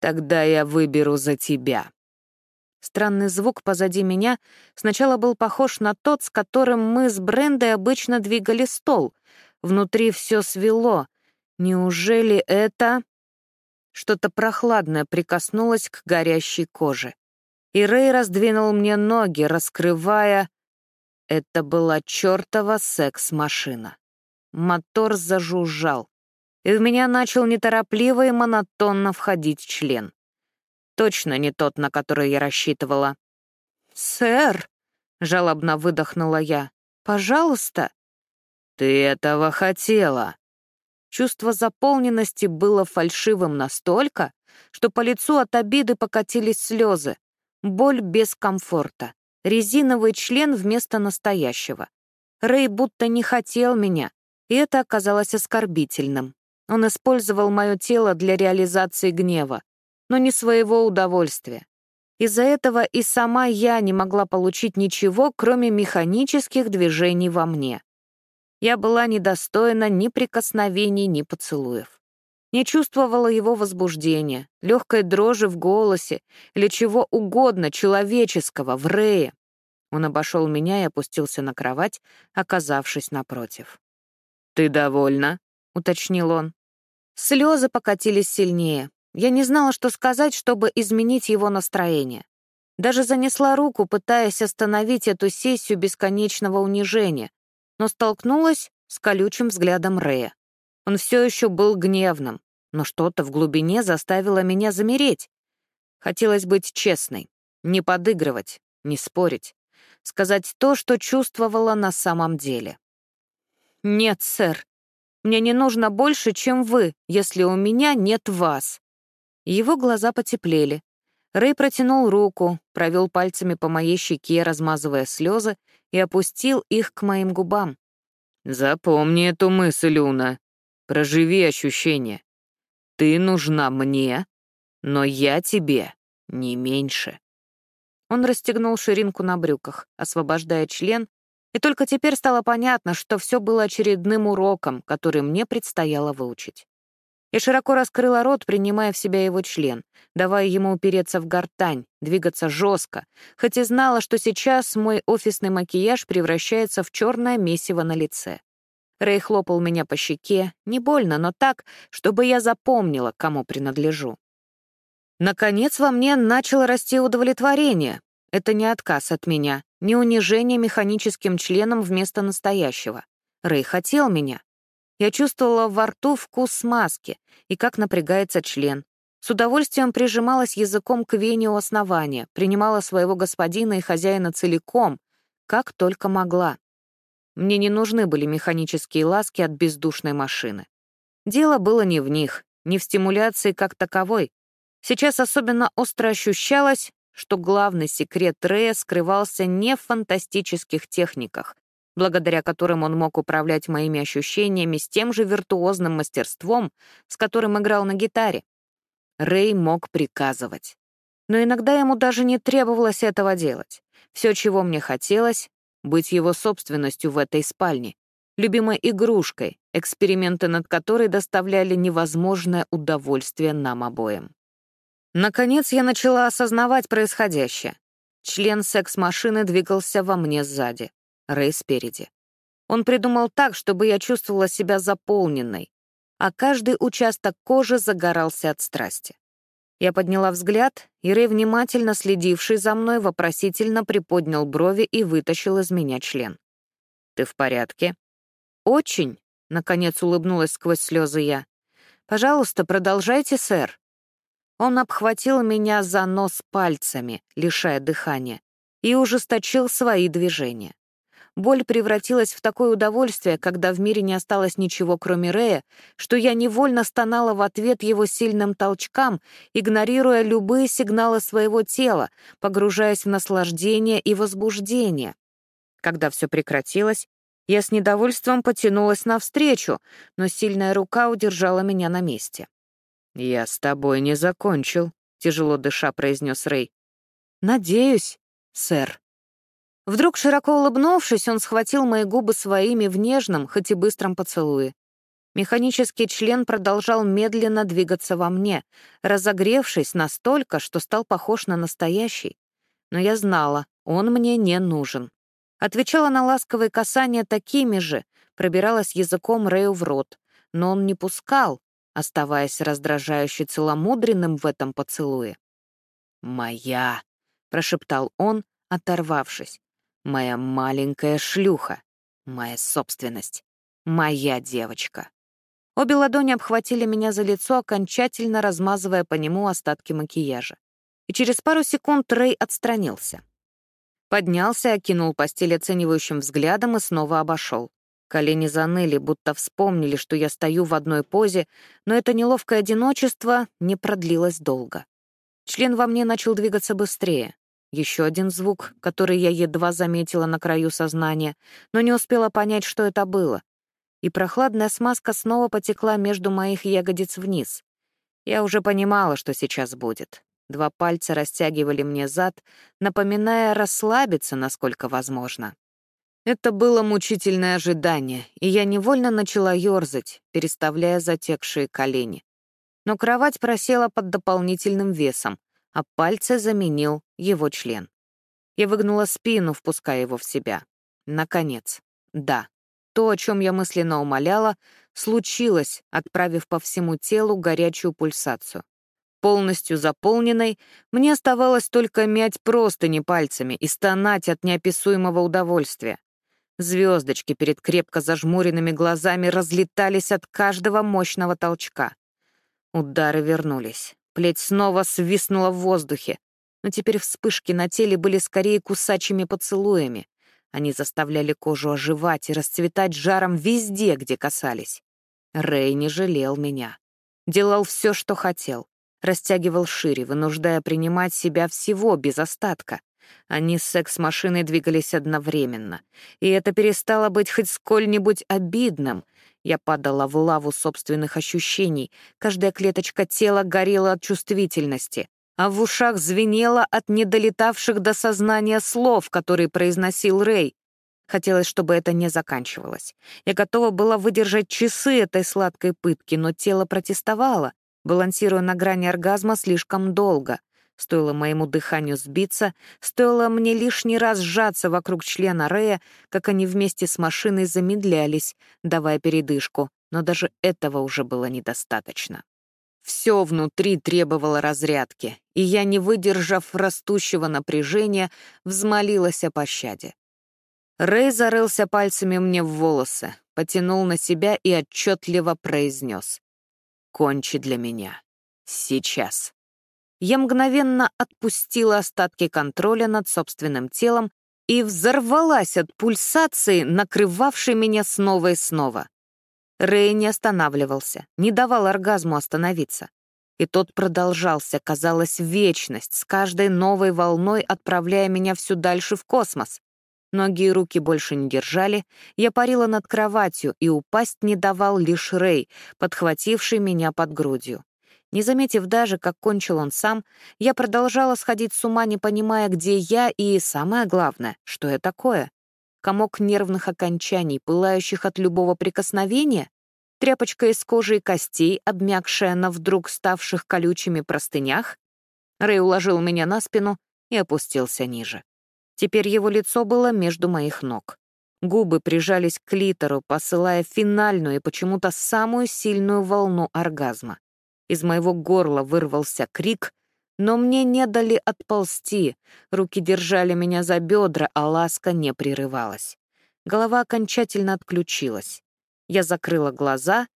Speaker 2: «Тогда я выберу за тебя».
Speaker 1: Странный звук позади меня сначала был похож на тот, с которым мы с Брендой обычно двигали стол. Внутри все свело. Неужели это... Что-то прохладное прикоснулось к горящей коже и Рэй раздвинул мне ноги, раскрывая... Это была чертова секс-машина. мотор зажужжал, и в меня начал неторопливо и монотонно входить член. Точно не тот, на который я рассчитывала. «Сэр!» — жалобно выдохнула я. «Пожалуйста!» «Ты этого хотела!» Чувство заполненности было фальшивым настолько, что по лицу от обиды покатились слезы. Боль без комфорта. Резиновый член вместо настоящего. Рэй будто не хотел меня, и это оказалось оскорбительным. Он использовал мое тело для реализации гнева, но не своего удовольствия. Из-за этого и сама я не могла получить ничего, кроме механических движений во мне. Я была недостойна ни прикосновений, ни поцелуев. Не чувствовала его возбуждения, легкой дрожи в голосе или чего угодно человеческого в Рее. Он обошел меня и опустился на кровать, оказавшись напротив. «Ты довольна?» — уточнил он. Слезы покатились сильнее. Я не знала, что сказать, чтобы изменить его настроение. Даже занесла руку, пытаясь остановить эту сессию бесконечного унижения, но столкнулась с колючим взглядом Рэя. Он все еще был гневным, но что-то в глубине заставило меня замереть. Хотелось быть честной, не подыгрывать, не спорить, сказать то, что чувствовала на самом деле. «Нет, сэр, мне не нужно больше, чем вы, если у меня нет вас». Его глаза потеплели. Рэй протянул руку, провел пальцами по моей щеке, размазывая слезы, и опустил их к моим губам. «Запомни эту мысль, Уна. Проживи ощущение. Ты нужна мне, но я тебе не меньше». Он расстегнул ширинку на брюках, освобождая член, и только теперь стало понятно, что все было очередным уроком, который мне предстояло выучить. Я широко раскрыла рот, принимая в себя его член, давая ему упереться в гортань, двигаться жестко, хоть и знала, что сейчас мой офисный макияж превращается в черное месиво на лице. Рэй хлопал меня по щеке, не больно, но так, чтобы я запомнила, кому принадлежу. Наконец во мне начало расти удовлетворение. Это не отказ от меня, не унижение механическим членом вместо настоящего. Рэй хотел меня, я чувствовала во рту вкус смазки и как напрягается член. С удовольствием прижималась языком к вене у основания, принимала своего господина и хозяина целиком, как только могла. Мне не нужны были механические ласки от бездушной машины. Дело было не в них, не в стимуляции как таковой. Сейчас особенно остро ощущалось, что главный секрет Рея скрывался не в фантастических техниках, благодаря которым он мог управлять моими ощущениями с тем же виртуозным мастерством, с которым играл на гитаре. Рэй мог приказывать. Но иногда ему даже не требовалось этого делать. Все, чего мне хотелось — быть его собственностью в этой спальне, любимой игрушкой, эксперименты над которой доставляли невозможное удовольствие нам обоим. Наконец я начала осознавать происходящее. Член секс-машины двигался во мне сзади. Рэй спереди. Он придумал так, чтобы я чувствовала себя заполненной, а каждый участок кожи загорался от страсти. Я подняла взгляд, и Рэй, внимательно следивший за мной, вопросительно приподнял брови и вытащил из меня член. «Ты в порядке?» «Очень», — наконец улыбнулась сквозь слезы я. «Пожалуйста, продолжайте, сэр». Он обхватил меня за нос пальцами, лишая дыхания, и ужесточил свои движения. Боль превратилась в такое удовольствие, когда в мире не осталось ничего, кроме Рея, что я невольно стонала в ответ его сильным толчкам, игнорируя любые сигналы своего тела, погружаясь в наслаждение и возбуждение. Когда все прекратилось, я с недовольством потянулась навстречу, но сильная рука удержала меня на месте. «Я с тобой не закончил», — тяжело дыша произнес Рэй. «Надеюсь, сэр». Вдруг, широко улыбнувшись, он схватил мои губы своими в нежном, хоть и быстром поцелуе. Механический член продолжал медленно двигаться во мне, разогревшись настолько, что стал похож на настоящий. Но я знала, он мне не нужен. Отвечала на ласковые касания такими же, пробиралась языком Рэю в рот, но он не пускал, оставаясь раздражающе целомудренным в этом поцелуе. «Моя», — прошептал он, оторвавшись. Моя маленькая шлюха. Моя собственность. Моя девочка. Обе ладони обхватили меня за лицо, окончательно размазывая по нему остатки макияжа. И через пару секунд Рэй отстранился. Поднялся, окинул постель оценивающим взглядом и снова обошел. Колени заныли, будто вспомнили, что я стою в одной позе, но это неловкое одиночество не продлилось долго. Член во мне начал двигаться быстрее. Еще один звук, который я едва заметила на краю сознания, но не успела понять, что это было и прохладная смазка снова потекла между моих ягодиц вниз. Я уже понимала, что сейчас будет. Два пальца растягивали мне зад, напоминая расслабиться, насколько возможно. Это было мучительное ожидание, и я невольно начала ёрзать, переставляя затекшие колени. Но кровать просела под дополнительным весом, а пальцы заменил его член. Я выгнула спину, впуская его в себя. Наконец. Да, то, о чем я мысленно умоляла, случилось, отправив по всему телу горячую пульсацию. Полностью заполненной, мне оставалось только мять простыни пальцами и стонать от неописуемого удовольствия. Звездочки перед крепко зажмуренными глазами разлетались от каждого мощного толчка. Удары вернулись. Плеть снова свистнула в воздухе, но теперь вспышки на теле были скорее кусачими поцелуями. Они заставляли кожу оживать и расцветать жаром везде, где касались. Рэй не жалел меня. Делал все, что хотел. Растягивал шире, вынуждая принимать себя всего без остатка. Они с секс-машиной двигались одновременно. И это перестало быть хоть сколь-нибудь обидным. Я падала в лаву собственных ощущений. Каждая клеточка тела горела от чувствительности а в ушах звенело от недолетавших до сознания слов, которые произносил Рэй. Хотелось, чтобы это не заканчивалось. Я готова была выдержать часы этой сладкой пытки, но тело протестовало, балансируя на грани оргазма слишком долго. Стоило моему дыханию сбиться, стоило мне лишний раз сжаться вокруг члена Рэя, как они вместе с машиной замедлялись, давая передышку, но даже этого уже было недостаточно. Все внутри требовало разрядки, и я, не выдержав растущего напряжения, взмолилась о пощаде. Рэй зарылся пальцами мне в волосы, потянул на себя и отчетливо произнес. «Кончи для меня. Сейчас». Я мгновенно отпустила остатки контроля над собственным телом и взорвалась от пульсации, накрывавшей меня снова и снова. Рэй не останавливался, не давал оргазму остановиться. И тот продолжался, казалось, вечность, с каждой новой волной отправляя меня все дальше в космос. Ноги и руки больше не держали, я парила над кроватью, и упасть не давал лишь Рэй, подхвативший меня под грудью. Не заметив даже, как кончил он сам, я продолжала сходить с ума, не понимая, где я и, самое главное, что я такое комок нервных окончаний, пылающих от любого прикосновения, тряпочка из кожи и костей, обмякшая на вдруг ставших колючими простынях. Рэй уложил меня на спину и опустился ниже. Теперь его лицо было между моих ног. Губы прижались к литеру, посылая финальную и почему-то самую сильную волну оргазма. Из моего горла вырвался крик, но мне не дали отползти, руки держали меня за бедра, а ласка не прерывалась. Голова окончательно отключилась. Я закрыла глаза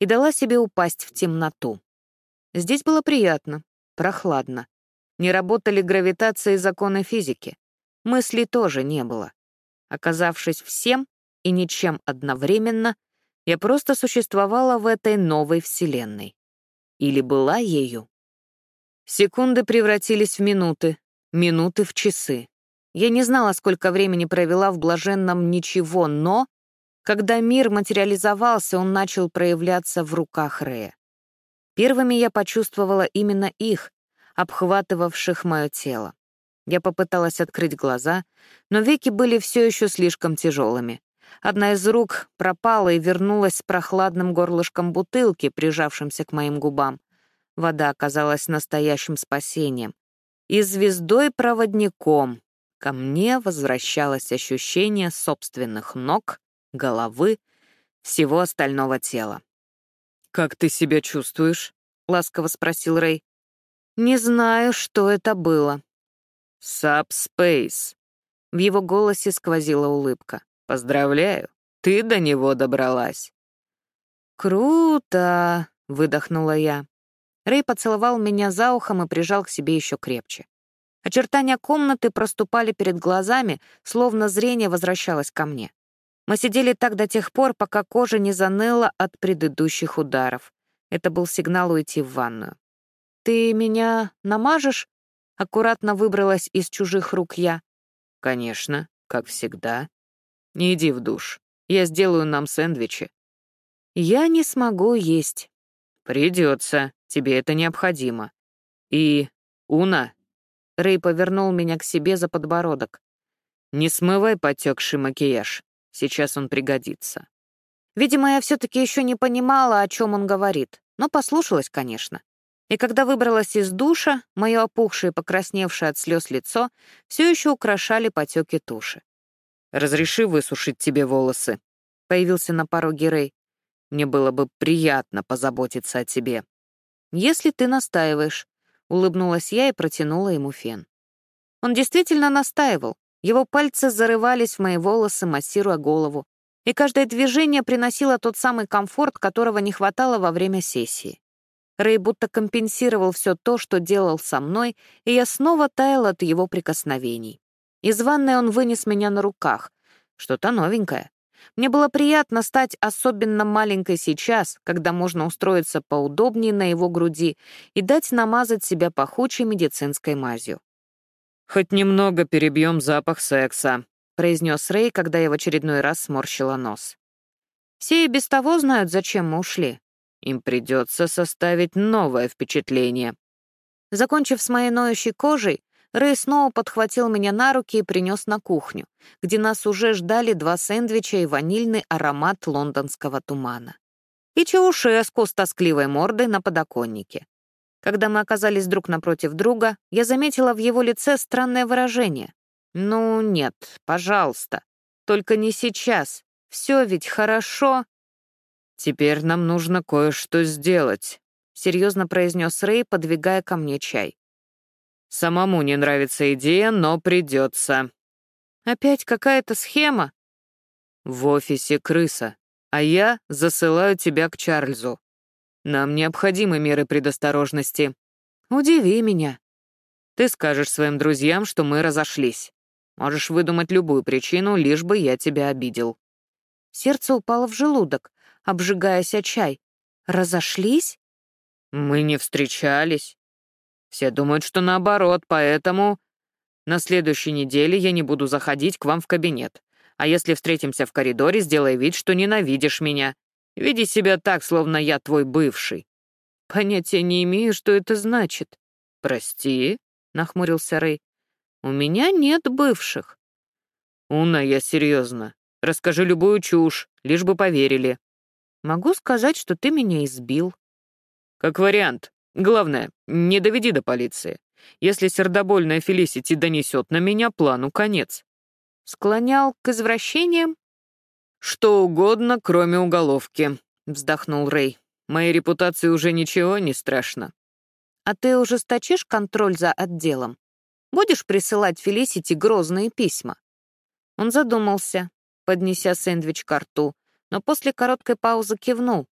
Speaker 1: и дала себе упасть в темноту. Здесь было приятно, прохладно. Не работали гравитация и законы физики. Мыслей тоже не было. Оказавшись всем и ничем одновременно, я просто существовала в этой новой вселенной. Или была ею. Секунды превратились в минуты, минуты в часы. Я не знала, сколько времени провела в блаженном ничего, но, когда мир материализовался, он начал проявляться в руках Рея. Первыми я почувствовала именно их, обхватывавших мое тело. Я попыталась открыть глаза, но веки были все еще слишком тяжелыми. Одна из рук пропала и вернулась с прохладным горлышком бутылки, прижавшимся к моим губам. Вода оказалась настоящим спасением. И звездой-проводником ко мне возвращалось ощущение собственных ног, головы, всего остального тела. «Как ты себя чувствуешь?» — ласково спросил Рэй. «Не знаю, что это было». «Сабспейс». В его голосе сквозила улыбка. «Поздравляю,
Speaker 2: ты до него добралась».
Speaker 1: «Круто!» — выдохнула я. Рэй поцеловал меня за ухом и прижал к себе еще крепче. Очертания комнаты проступали перед глазами, словно зрение возвращалось ко мне. Мы сидели так до тех пор, пока кожа не заныла от предыдущих ударов. Это был сигнал уйти в ванную. «Ты меня намажешь?» — аккуратно выбралась из чужих рук я.
Speaker 2: «Конечно, как всегда. Не иди в душ. Я сделаю нам сэндвичи».
Speaker 1: «Я не смогу есть».
Speaker 2: «Придется. Тебе это необходимо. И, Уна...»
Speaker 1: Рэй повернул меня к себе за подбородок.
Speaker 2: «Не смывай потекший макияж. Сейчас он пригодится.
Speaker 1: Видимо, я все-таки еще не понимала, о чем он говорит, но послушалась, конечно. И когда выбралась из душа, мое опухшее и покрасневшее от слез лицо все еще украшали потеки туши.
Speaker 2: «Разреши высушить тебе волосы», — появился на пороге Рэй. «Мне было бы приятно позаботиться о тебе».
Speaker 1: «Если ты настаиваешь», — улыбнулась я и протянула ему фен. Он действительно настаивал, его пальцы зарывались в мои волосы, массируя голову, и каждое движение приносило тот самый комфорт, которого не хватало во время сессии. Рэй будто компенсировал все то, что делал со мной, и я снова таяла от его прикосновений. Из ванной он вынес меня на руках. Что-то новенькое. Мне было приятно стать особенно маленькой сейчас, когда можно устроиться поудобнее на его груди и дать намазать себя пахучей медицинской мазью.
Speaker 2: «Хоть немного перебьем запах секса», — произнес Рэй, когда я в очередной раз сморщила нос.
Speaker 1: «Все и без того знают, зачем мы ушли.
Speaker 2: Им придется составить новое впечатление».
Speaker 1: Закончив с моей ноющей кожей, Рэй снова подхватил меня на руки и принес на кухню, где нас уже ждали два сэндвича и ванильный аромат лондонского тумана. И чаушеску с тоскливой мордой на подоконнике. Когда мы оказались друг напротив друга, я заметила в его лице странное выражение. «Ну нет, пожалуйста, только не сейчас. Все ведь хорошо».
Speaker 2: «Теперь нам нужно кое-что сделать», — серьезно произнес Рэй, подвигая ко мне чай. «Самому не нравится идея, но придется».
Speaker 1: «Опять какая-то схема?»
Speaker 2: «В офисе крыса, а я засылаю тебя к Чарльзу. Нам необходимы меры предосторожности.
Speaker 1: Удиви меня.
Speaker 2: Ты скажешь своим друзьям, что мы разошлись. Можешь выдумать любую причину, лишь бы я тебя обидел».
Speaker 1: Сердце упало в желудок, обжигаясь о чай. «Разошлись?»
Speaker 2: «Мы не встречались. Все думают, что наоборот, поэтому...» «На следующей неделе я не буду заходить к вам в кабинет. А если встретимся в коридоре, сделай вид, что ненавидишь меня. Веди себя так, словно я твой бывший».
Speaker 1: «Понятия не имею, что это значит».
Speaker 2: «Прости», — нахмурился Рэй.
Speaker 1: «У меня нет бывших».
Speaker 2: «Уна, я серьезно. Расскажи любую чушь, лишь бы поверили».
Speaker 1: «Могу сказать, что ты меня избил».
Speaker 2: «Как вариант. Главное, не доведи до полиции. Если сердобольная Фелисити донесет на меня, плану конец».
Speaker 1: «Склонял к извращениям?»
Speaker 2: «Что угодно, кроме уголовки», — вздохнул Рэй. «Моей репутации уже ничего не страшно».
Speaker 1: «А ты ужесточишь контроль за отделом? Будешь присылать Фелисити грозные письма?» Он задумался, поднеся сэндвич к рту, но после короткой паузы кивнул.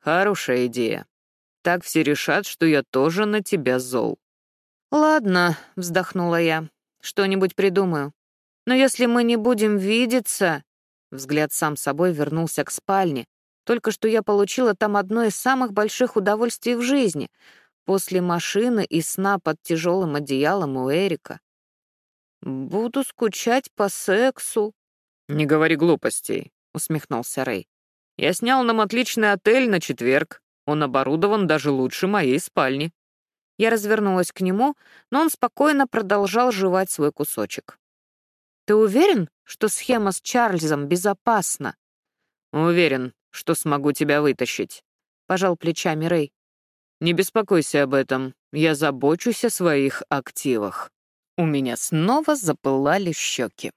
Speaker 2: «Хорошая идея. Так все решат, что я тоже на тебя зол».
Speaker 1: «Ладно», — вздохнула я, — «что-нибудь придумаю. Но если мы не будем видеться...» Взгляд сам собой вернулся к спальне. Только что я получила там одно из самых больших удовольствий в жизни после машины и сна под тяжелым одеялом у Эрика. «Буду скучать по сексу».
Speaker 2: «Не говори глупостей», — усмехнулся Рэй. «Я снял нам отличный отель на четверг. Он оборудован даже лучше моей спальни».
Speaker 1: Я развернулась к нему, но он спокойно продолжал жевать свой кусочек. «Ты уверен, что схема с Чарльзом безопасна?»
Speaker 2: «Уверен, что смогу тебя вытащить», — пожал плечами Рэй. «Не беспокойся об этом. Я забочусь о своих активах».
Speaker 1: У меня снова запылали щеки.